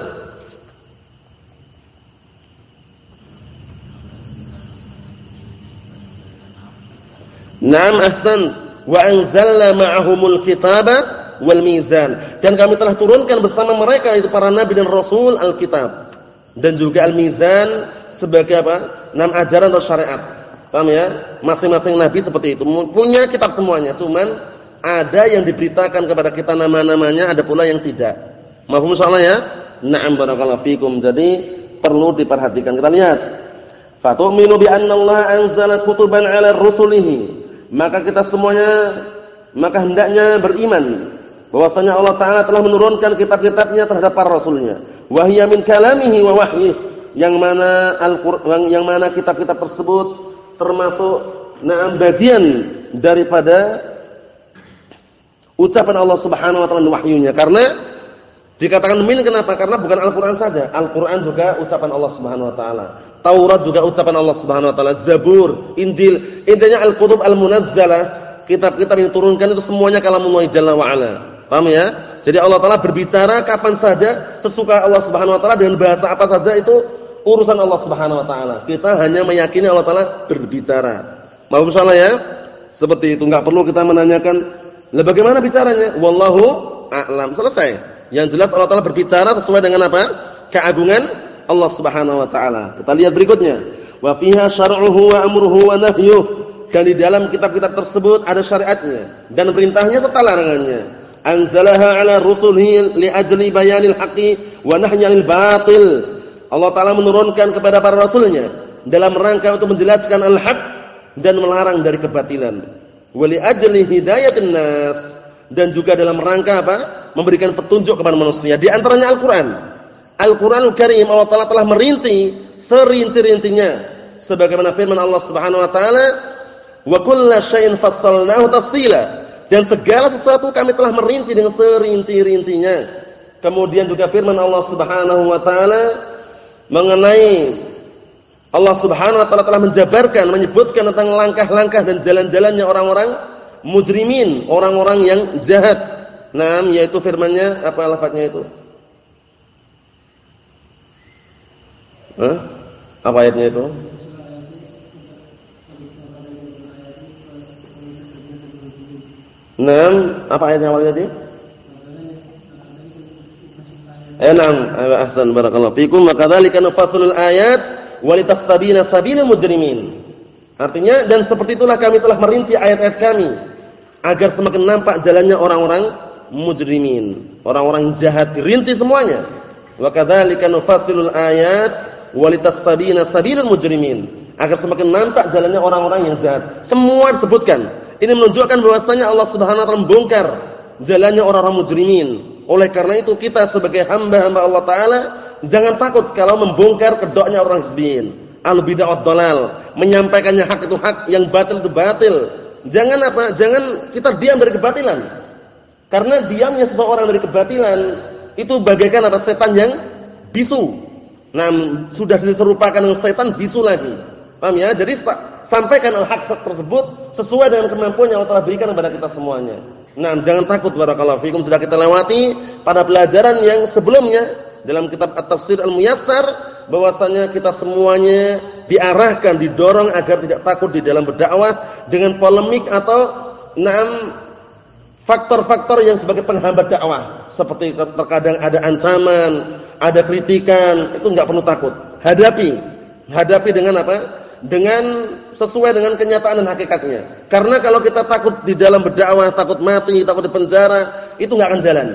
Naam ahsan wa anzalna ma'ahumul kitaba wal mizan dan kami telah turunkan bersama mereka itu para nabi dan rasul alkitab dan juga al-mizan sebagai apa? Nam ajaran atau syariat. Paham ya? Masing-masing nabi seperti itu punya kitab semuanya, cuman ada yang diberitakan kepada kita nama-namanya, ada pula yang tidak. Mahfum insyaallah ya? Na'am barakallahu fikum. Jadi perlu diperhatikan. Kita lihat. Fatu'minu bi anna Allah anzala kutuban 'ala rusulihi maka kita semuanya maka hendaknya beriman bahwasanya Allah taala telah menurunkan kitab-kitabnya terhadap para rasulnya. Wahya min kalamihi wa wahyi yang mana Al-Qur'an yang mana kitab-kitab tersebut termasuk na'am bagian daripada ucapan Allah Subhanahu wa taala wahyunya karena dikatakan min kenapa? Karena bukan Al-Qur'an saja, Al-Qur'an juga ucapan Allah Subhanahu wa taala. Taurat juga ucapan Allah Subhanahu wa taala, Zabur, Injil, intinya Al-Kutub Al-Munazzalah, kitab-kitab yang diturunkan itu semuanya kalamullah jalla wa ala. Paham ya? Jadi Allah taala berbicara kapan saja sesuka Allah Subhanahu wa taala dengan bahasa apa saja itu urusan Allah Subhanahu wa taala. Kita hanya meyakini Allah taala berbicara. Mau salah ya? Seperti itu enggak perlu kita menanyakan Lah bagaimana bicaranya? Wallahu a'lam. Selesai. Yang jelas Allah Taala berbicara sesuai dengan apa? Keagungan Allah Subhanahu wa taala. Kita lihat berikutnya. Wa fiha syar'uhu wa amruhu wa nahyuh. Dan di dalam kitab-kitab tersebut ada syariatnya dan perintahnya serta larangannya. Anzalaha 'ala rusulihi li ajli bayanil haqqi wa nahyil batil. Allah taala menurunkan kepada para rasulnya dalam rangka untuk menjelaskan al-haq dan melarang dari kebatilan wali ajli hidayatin nas dan juga dalam rangka apa? Memberikan petunjuk kepada manusia. Di antaranya Al-Qur'an. Al-Qur'anul Karim Allah Taala telah merinci serinci-rincinya sebagaimana firman Allah Subhanahu wa taala, "Wa kullu syai'in fassalnahu tafsila." Dan segala sesuatu kami telah merinci dengan serinci-rincinya. Kemudian juga firman Allah Subhanahu wa taala mengenai Allah Subhanahu wa taala telah menjabarkan, menyebutkan tentang langkah-langkah dan jalan-jalannya orang-orang mujrimin, orang-orang yang jahat. Naam, yaitu firman-Nya apa lafadznya itu? Hah? Apa ayatnya itu? Naam, apa ayatnya awalnya tadi? Eh, naam, ahsan barakallahu fikum. Maka dzalika nufasilul ayat walitastabina sabilul mujrimin. Artinya dan seperti itulah kami telah merinci ayat-ayat kami agar semakin nampak jalannya orang-orang mujrimin, orang-orang jahat dirinci semuanya. Wa kadzalika nufassilul ayat walitastabina sabilul mujrimin agar semakin nampak jalannya orang-orang yang jahat. Semua disebutkan. Ini menunjukkan bahwasanya Allah Subhanahu wa taala membongkar jalannya orang-orang mujrimin. Oleh karena itu kita sebagai hamba-hamba Allah taala Jangan takut kalau membongkar kedoknya orang hizbiyin. Al-bid'ah dalal, menyampaikannya hak itu hak, yang batil itu batil. Jangan apa? Jangan kita diam dari kebatilan. Karena diamnya seseorang dari kebatilan itu bagaikan apa? Setan yang bisu. Nah, sudah diserupakan dengan setan bisu lagi. Paham ya? Jadi sampaikan al-haq tersebut sesuai dengan kemampuan yang Allah telah berikan kepada kita semuanya. Nah, jangan takut barakallahu fikum sudah kita lewati pada pelajaran yang sebelumnya dalam kitab At-Tafsir Al-Muyassar bahwasanya kita semuanya diarahkan, didorong agar tidak takut di dalam berdakwah dengan polemik atau enam faktor-faktor yang sebagai penghambat dakwah. Seperti terkadang ada ancaman, ada kritikan, itu enggak perlu takut. Hadapi. Hadapi dengan apa? Dengan sesuai dengan kenyataan dan hakikatnya. Karena kalau kita takut di dalam berdakwah, takut mati, takut di penjara, itu enggak akan jalan.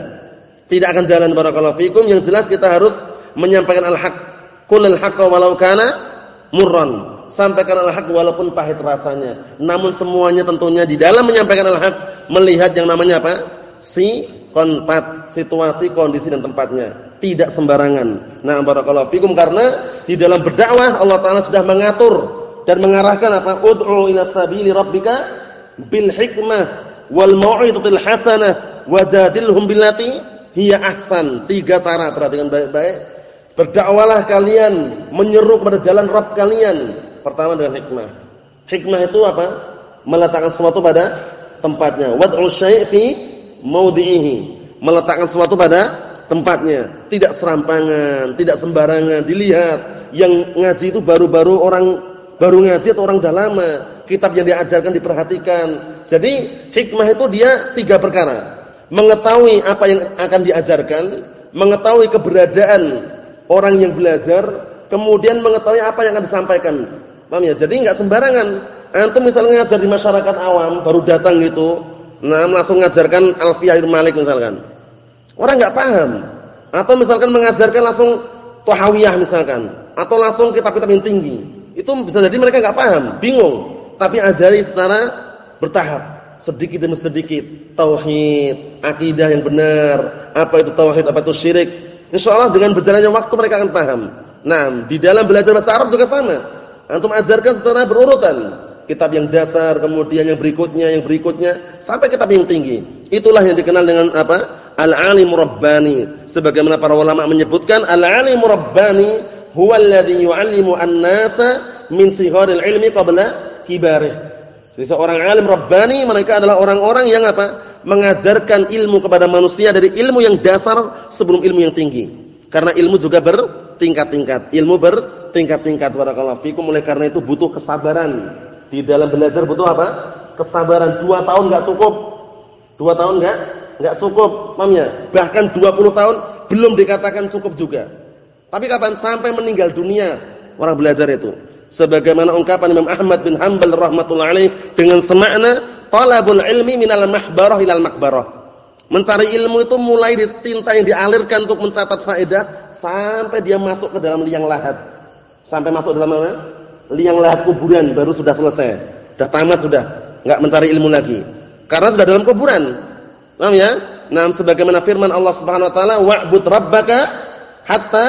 Tidak akan jalan barakallahu fikum. Yang jelas kita harus menyampaikan al-haq. Qulil haqqa walau kana murran. Sampaikan al-haq walaupun pahit rasanya. Namun semuanya tentunya di dalam menyampaikan al-haq melihat yang namanya apa? Si konpat, situasi, kondisi dan tempatnya. Tidak sembarangan. Nah, barakallahu fikum karena di dalam berdakwah Allah Taala sudah mengatur dan mengarahkan apa? Ud'u ila sabili rabbika bil hikmah wal mau'izatil hasanah wajadilhum billati hiya ahsan. Tiga cara perhatikan baik-baik. Berdakwalah kalian menyeru kepada jalan Rabb kalian. Pertama dengan hikmah. Hikmah itu apa? Meletakkan sesuatu pada tempatnya. Wad'u syai' fi mawdi'ihi. Meletakkan sesuatu pada tempatnya, tidak serampangan, tidak sembarangan dilihat. Yang ngaji itu baru-baru orang baru ngaji atau orang dah lama. Kitab yang diajarkan diperhatikan. Jadi hikmah itu dia tiga perkara mengetahui apa yang akan diajarkan, mengetahui keberadaan orang yang belajar, kemudian mengetahui apa yang akan disampaikan. Paham ya? Jadi enggak sembarangan. Antum misalnya ngajar di masyarakat awam, baru datang gitu, nah langsung ngajarkan Alfiyah Malik misalkan. Orang enggak paham. Atau misalkan mengajarkan langsung Tohawiyah misalkan, atau langsung kitab-kitab yang tinggi. Itu bisa jadi mereka enggak paham, bingung. Tapi ajari secara bertahap sedikit demi sedikit tauhid, akidah yang benar, apa itu tauhid, apa itu syirik. Insyaallah dengan berjalannya waktu mereka akan paham. Nah, di dalam belajar bahasa Arab juga sama. Antum ajarkan secara berurutan. Kitab yang dasar, kemudian yang berikutnya, yang berikutnya, sampai kitab yang tinggi. Itulah yang dikenal dengan apa? Al-alim rabbani. Sebagaimana para ulama menyebutkan, al-alim rabbani huwa alladhi yu'allimu an-nasa min sigharil ilmi qabla kibarih. Jadi seorang alim rabbani mereka adalah orang-orang yang apa? mengajarkan ilmu kepada manusia dari ilmu yang dasar sebelum ilmu yang tinggi. Karena ilmu juga bertingkat-tingkat. Ilmu bertingkat-tingkat. Barakallahu fikum. Oleh karena itu butuh kesabaran. Di dalam belajar butuh apa? Kesabaran. Dua tahun enggak cukup. Dua tahun enggak enggak cukup. Paham ya? Bahkan 20 tahun belum dikatakan cukup juga. Tapi kapan sampai meninggal dunia orang belajar itu? sebagaimana ungkapan Imam Ahmad bin Hanbal rahmatullah alaih dengan semakna talabul ilmi minal mahbarah ilal makbarah mencari ilmu itu mulai di tinta yang dialirkan untuk mencatat faedah sampai dia masuk ke dalam liang lahat. Sampai masuk dalam mana? liang lahat kuburan baru sudah selesai. Sudah tamat sudah enggak mencari ilmu lagi. Karena sudah dalam kuburan. Paham ya? Nah sebagaimana firman Allah Subhanahu wa taala wa'bud rabbaka hatta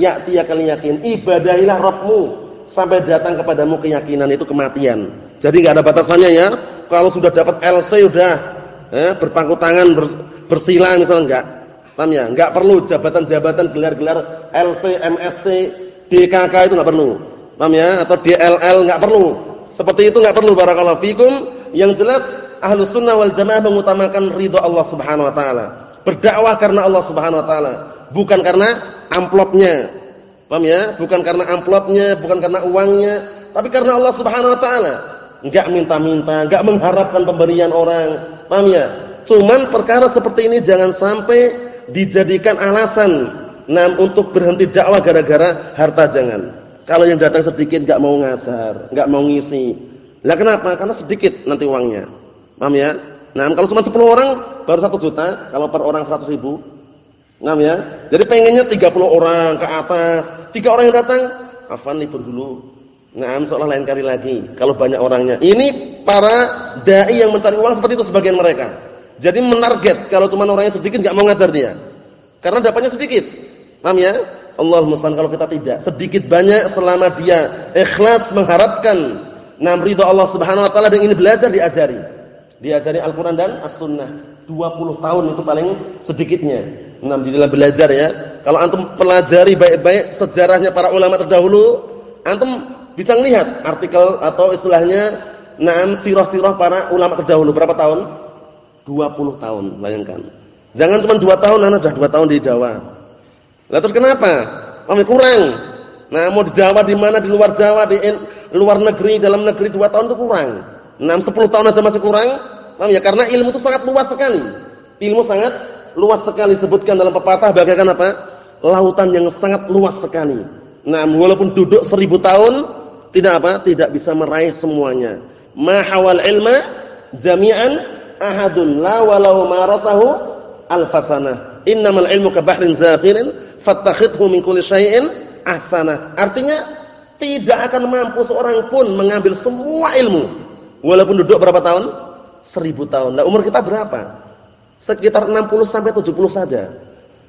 ya'tiyakal yakin. Ibadahilah rabbmu sampai datang kepadamu keyakinan itu kematian. Jadi nggak ada batasannya ya. Kalau sudah dapat LC sudah eh, berpangku tangan bersila misalnya enggak. Paham ya? Enggak perlu jabatan-jabatan gelar-gelar LC, MSc, DKK itu enggak perlu. Paham ya? Atau DLL enggak perlu. Seperti itu enggak perlu barakallahu fikum. Yang jelas Ahlus Sunnah wal Jamaah mengutamakan ridha Allah Subhanahu wa taala. Berdakwah karena Allah Subhanahu wa taala, bukan karena amplopnya Paham ya? Bukan karena amplopnya, bukan karena uangnya, tapi karena Allah Subhanahu wa taala. Enggak minta-minta, enggak mengharapkan pemberian orang. Paham ya? Cuman perkara seperti ini jangan sampai dijadikan alasan nah untuk berhenti dakwah gara-gara harta jangan. Kalau yang datang sedikit enggak mau ngasar, enggak mau ngisi. Lah kenapa? Karena sedikit nanti uangnya. Paham ya? Nah, kalau cuma 10 orang baru 1 juta, kalau per orang 100 ribu Ngam ya? Jadi pengennya 30 orang ke atas. Tiga orang yang datang, afan libur dulu. Ngam seolah lain kali lagi. Kalau banyak orangnya. Ini para dai yang mencari uang seperti itu sebagian mereka. Jadi menarget kalau cuma orangnya sedikit nggak mau ngajar dia. Karena dapatnya sedikit. Paham ya? Allah mustahil kalau kita tidak. Sedikit banyak selama dia ikhlas mengharapkan nam ridha Allah Subhanahu wa taala dan ini belajar diajari. Diajari Al-Qur'an dan As-Sunnah. 20 tahun itu paling sedikitnya. Nah, di belajar ya. Kalau antum pelajari baik-baik sejarahnya para ulama terdahulu, antum bisa melihat artikel atau istilahnya naam sirah-sirah para ulama terdahulu berapa tahun? 20 tahun, bayangkan. Jangan cuma 2 tahun, anak sudah 2 tahun di Jawa. Lah terus kenapa? Kami kurang. Nah, mau di Jawa di mana? Di luar Jawa, di luar negeri, dalam negeri 2 tahun itu kurang. 6 10 tahun aja masih kurang. Paham ya? Karena ilmu itu sangat luas sekali. Ilmu sangat luas sekali sebutkan dalam pepatah bagaikan apa? Lautan yang sangat luas sekali. Nah, walaupun duduk seribu tahun tidak apa? Tidak bisa meraih semuanya. Ma hawal ilma jami'an ahadun la walau marasahu alfasanah. Innamal ilmu ka bahrin zafirin fattakhidhu min kulli syai'in ahsanah. Artinya tidak akan mampu seorang pun mengambil semua ilmu walaupun duduk berapa tahun? Seribu tahun. Nah, umur kita berapa? sekitar 60 sampai 70 saja.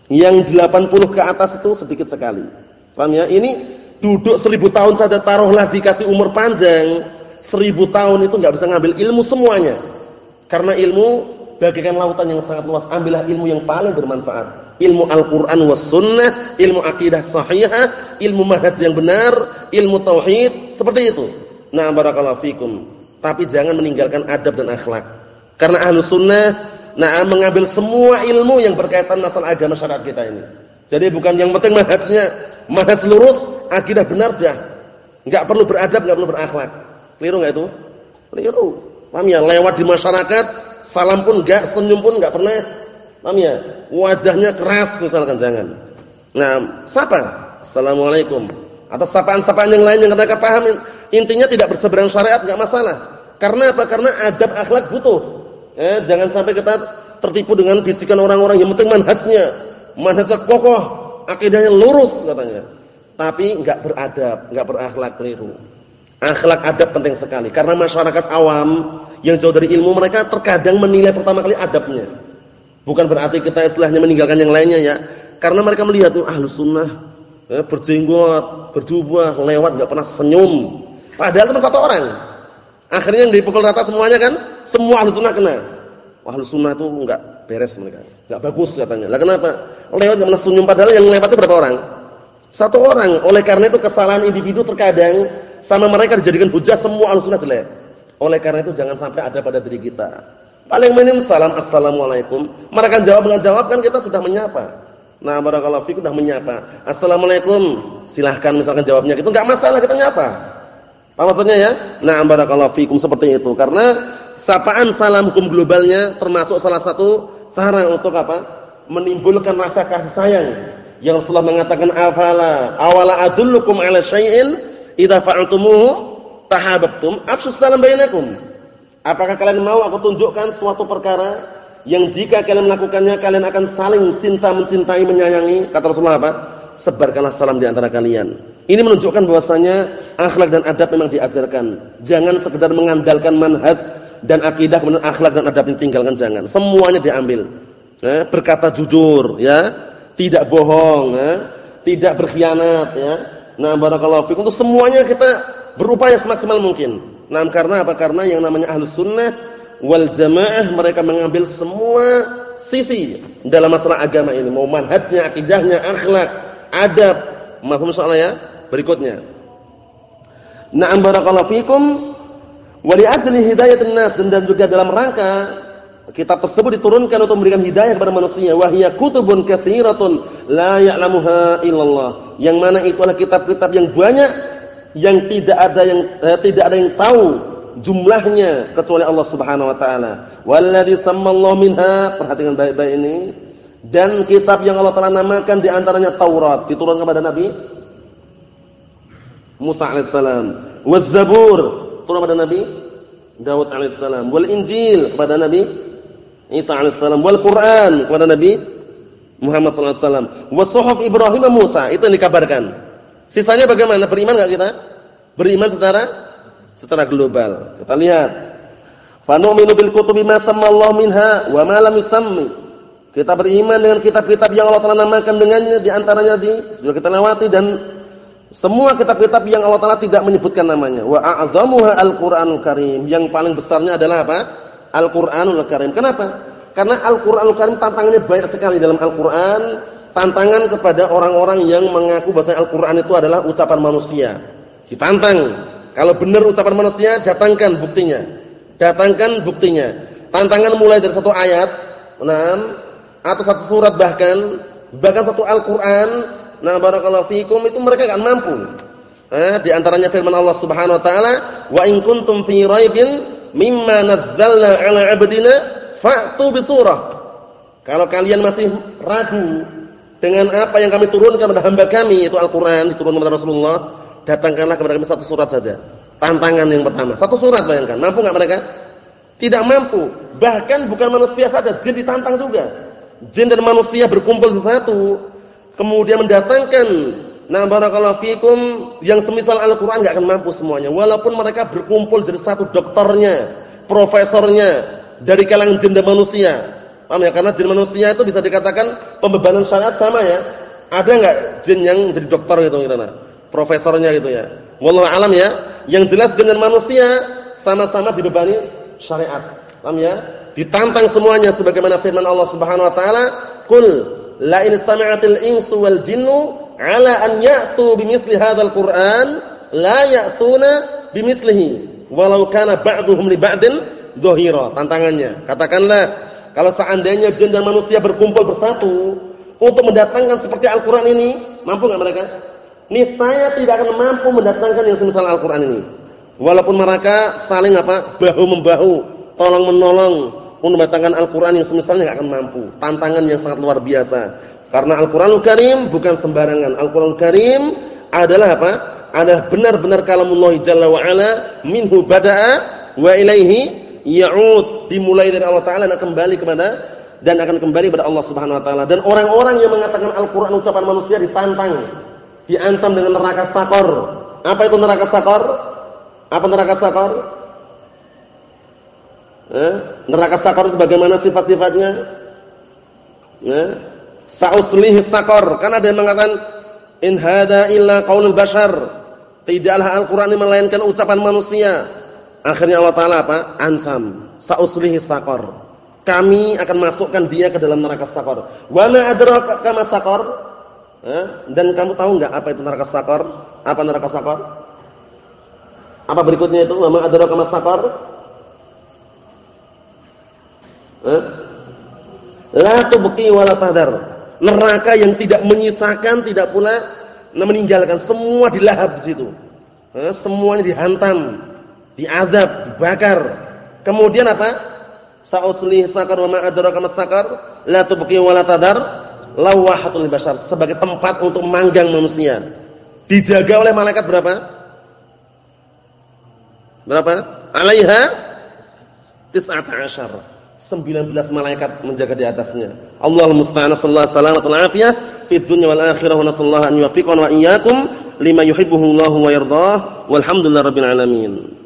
Yang 80 ke atas itu sedikit sekali. Paham ya? Ini duduk 1000 tahun saja taruhlah dikasih umur panjang, 1000 tahun itu enggak bisa ngambil ilmu semuanya. Karena ilmu bagaikan lautan yang sangat luas. Ambillah ilmu yang paling bermanfaat. Ilmu Al-Qur'an was sunnah, ilmu akidah sahihah, ilmu manhaj yang benar, ilmu tauhid, seperti itu. Nah, barakallahu fikum. Tapi jangan meninggalkan adab dan akhlak. Karena ahlu sunnah nah mengambil semua ilmu yang berkaitan masalah agama syariat kita ini. Jadi bukan yang penting manhajnya, manhaj lurus, akidah benar dah. Enggak perlu beradab, enggak perlu berakhlak. Keliru enggak itu? Keliru. Paham ya? Lewat di masyarakat, salam pun enggak, senyum pun enggak pernah. Paham ya? Wajahnya keras misalkan jangan. Nah, siapa? Assalamualaikum. Atau sapaan-sapaan yang lain yang mereka paham intinya tidak berseberang syariat enggak masalah. Karena apa? Karena adab akhlak butuh. Eh, jangan sampai kita tertipu dengan bisikan orang-orang yang penting manhajnya, manhajnya kokoh, akidahnya lurus katanya. Tapi enggak beradab, enggak berakhlak keliru. Akhlak adab penting sekali karena masyarakat awam yang jauh dari ilmu mereka terkadang menilai pertama kali adabnya. Bukan berarti kita istilahnya meninggalkan yang lainnya ya. Karena mereka melihat tuh ahlu sunnah eh, berjenggot, berjubah, lewat nggak pernah senyum. Padahal cuma satu orang. Akhirnya yang dipukul rata semuanya kan semua ahlu sunnah kena. Wah, ahlu sunnah itu nggak beres mereka, nggak bagus katanya. Lah kenapa? Lewat nggak pernah senyum padahal yang lewat itu berapa orang? Satu orang. Oleh karena itu kesalahan individu terkadang sama mereka dijadikan hujah semua al-sunnah jelek. Oleh karena itu jangan sampai ada pada diri kita. Paling minim salam assalamualaikum. Mereka jawab dengan jawab kan kita sudah menyapa. Nah, barakallahu fikum sudah menyapa. Assalamualaikum. Silahkan misalkan jawabnya itu enggak masalah kita nyapa. Apa maksudnya ya? Nah, barakallahu fikum seperti itu. Karena sapaan salam hukum globalnya termasuk salah satu cara untuk apa? Menimbulkan rasa kasih sayang. Yang Rasulullah mengatakan afala awala adullukum ala syai'in idza fa'altumuhu tahabbtum afsus salam bainakum. Apakah kalian mau aku tunjukkan suatu perkara yang jika kalian melakukannya kalian akan saling cinta mencintai menyayangi? Kata Rasulullah apa? Sebarkanlah salam di antara kalian. Ini menunjukkan bahwasanya akhlak dan adab memang diajarkan. Jangan sekedar mengandalkan manhaj dan akidah kemudian akhlak dan adab ditinggalkan jangan. Semuanya diambil. Ya, berkata jujur ya, tidak bohong ya, tidak berkhianat ya, Nah, barakallahu fikum untuk semuanya kita berupaya semaksimal mungkin. Nah, karena apa? Karena yang namanya ahlus sunnah wal jamaah mereka mengambil semua sisi dalam masalah agama ini, mau manhajnya, akidahnya, akhlak, adab. Mahfum soalnya ya? Berikutnya. Na'am barakallahu fikum wa li ajli hidayatin nas dan juga dalam rangka kitab tersebut diturunkan untuk memberikan hidayah kepada manusia. Wahya kutubun katsiratun la ya'lamuha illallah. Yang mana itu adalah kitab-kitab yang banyak yang tidak ada yang eh, tidak ada yang tahu jumlahnya kecuali Allah Subhanahu wa taala. Walladzi sammallahu minha perhatikan baik-baik ini dan kitab yang Allah telah namakan di antaranya Taurat diturunkan kepada Nabi Musa alaihissalam. Waz Zabur turun kepada Nabi Daud alaihissalam. Wal Injil kepada Nabi Isa alaihissalam wal Quran kepada Nabi Muhammad sallallahu alaihi wa Ibrahim Musa itu yang dikabarkan. Sisanya bagaimana? Beriman enggak kita? Beriman secara secara global. Kita lihat. Fa nu'minu bil kutubi ma sammallahu minha wa ma lam yusammi. Kita beriman dengan kitab-kitab yang Allah telah namakan dengannya di antaranya di sudah kita lewati dan semua kitab-kitab yang Allah Taala tidak menyebutkan namanya. Wa a'dhamuha al-Qur'anul Karim. Yang paling besarnya adalah apa? Al-Qur'anul Karim. Kenapa? Karena Al-Qur'anul Karim tantangannya banyak sekali dalam Al-Qur'an, tantangan kepada orang-orang yang mengaku bahwa Al-Qur'an itu adalah ucapan manusia. Ditantang. Kalau benar ucapan manusia, datangkan buktinya. Datangkan buktinya. Tantangan mulai dari satu ayat, enam atau satu surat bahkan, bahkan satu Al-Qur'an, nah barakallahu fikum itu mereka enggak mampu. Eh, di antaranya firman Allah Subhanahu wa taala, "Wa in kuntum fi raibin mimma nazzalna 'ala 'abdina fa'tu bisurah. Kalau kalian masih ragu dengan apa yang kami turunkan kepada hamba kami itu Al-Qur'an diturunkan kepada Rasulullah, datangkanlah kepada kami satu surat saja. Tantangan yang pertama, satu surat bayangkan. Mampu enggak mereka? Tidak mampu. Bahkan bukan manusia saja, jin ditantang juga. Jin dan manusia berkumpul di satu, kemudian mendatangkan Nah barakallahu fikum yang semisal Al-Qur'an enggak akan mampu semuanya walaupun mereka berkumpul jadi satu doktornya, profesornya dari kalangan jin dan manusia. Paham ya? Karena jin manusia itu bisa dikatakan pembebanan syariat sama ya. Ada enggak jin yang jadi dokter gitu kira Profesornya gitu ya. Wallahu alam ya. Yang jelas jin dan manusia sama-sama dibebani syariat. Paham ya? Ditantang semuanya sebagaimana firman Allah Subhanahu wa taala, "Qul la in sami'atil insu wal jinnu ala an ya'tu bimithli hadzal Qur'an la ya'tuna bimithlihi walau kana ba'dhum li ba'din dhahira. Tantangannya, katakanlah kalau seandainya jin dan manusia berkumpul bersatu untuk mendatangkan seperti Al-Qur'an ini, mampu enggak mereka? Niscaya tidak akan mampu mendatangkan yang semisal Al-Qur'an ini. Walaupun mereka saling apa? bahu membahu, tolong menolong untuk mendatangkan Al-Qur'an yang semisalnya enggak akan mampu. Tantangan yang sangat luar biasa. Karena Al-Qur'anul Karim bukan sembarangan. Al-Qur'anul Karim adalah apa? Adalah benar-benar kalamullah jalla wa ala minhu bada'a wa ilaihi ya'ud. Dimulai dari Allah taala dan kembali kepada dan akan kembali kepada Allah Subhanahu wa taala. Dan orang-orang yang mengatakan Al-Qur'an ucapan manusia ditantang, diancam dengan neraka sakor. Apa itu neraka sakor? Apa neraka sakor? Eh? Neraka sakor itu bagaimana sifat-sifatnya? Eh? Sa'uslihi sakor. Kan ada yang mengatakan in hada illa qaulul bashar. Tidaklah Al-Qur'an ini melainkan ucapan manusia. Akhirnya Allah Taala apa? Ansam. Sa'uslihi sakor. Kami akan masukkan dia ke dalam neraka sakor. Wa ma adraka kama sakor? Dan kamu tahu enggak apa itu neraka sakor? Apa neraka sakor? Apa berikutnya itu? Wa ma adraka kama sakor? La tubqi wa la. Neraka yang tidak menyisakan, tidak pula meninggalkan, semua dilahap di situ. Eh? Semuanya dihantam, diadab, dibakar. Kemudian apa? Sa'usli sakar wa ma adraka mas sakar? La tubqi wa la tadar. Lawahatul bashar sebagai tempat untuk manggang manusia. Dijaga oleh malaikat berapa? Berapa? Alaiha tis'ata asyar. 19 malaikat menjaga di atasnya. Allahumma musta'an sallallahu alaihi wa afiyah fid dunya wal akhirah wa nasallahu an yuwaffiqana wa iyyakum lima yuhibbuhu Allah wa yardah. Walhamdulillahirabbil alamin.